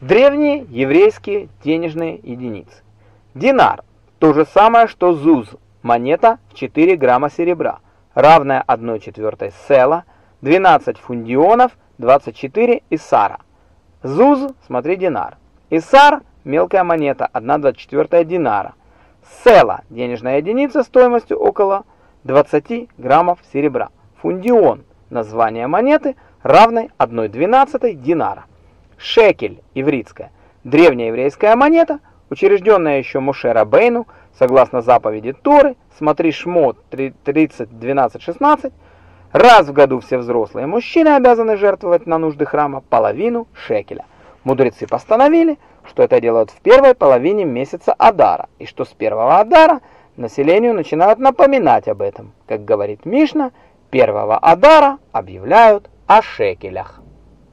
Древние еврейские денежные единицы. Динар – то же самое, что зуз, монета в 4 грамма серебра, равная 1 четвертой села, 12 фундионов, 24 исара. Зуз, смотри, динар. Исар – мелкая монета, 1 24 динара. Села – денежная единица стоимостью около 20 граммов серебра. Фундион – название монеты, равной 1 12 динара. Шекель, ивритская, древняя еврейская монета, учрежденная еще Моше Рабейну, согласно заповеди Торы, смотри Шмот 30, 12, 16, раз в году все взрослые мужчины обязаны жертвовать на нужды храма половину шекеля. Мудрецы постановили, что это делают в первой половине месяца Адара, и что с первого Адара населению начинают напоминать об этом. Как говорит Мишна, первого Адара объявляют о шекелях.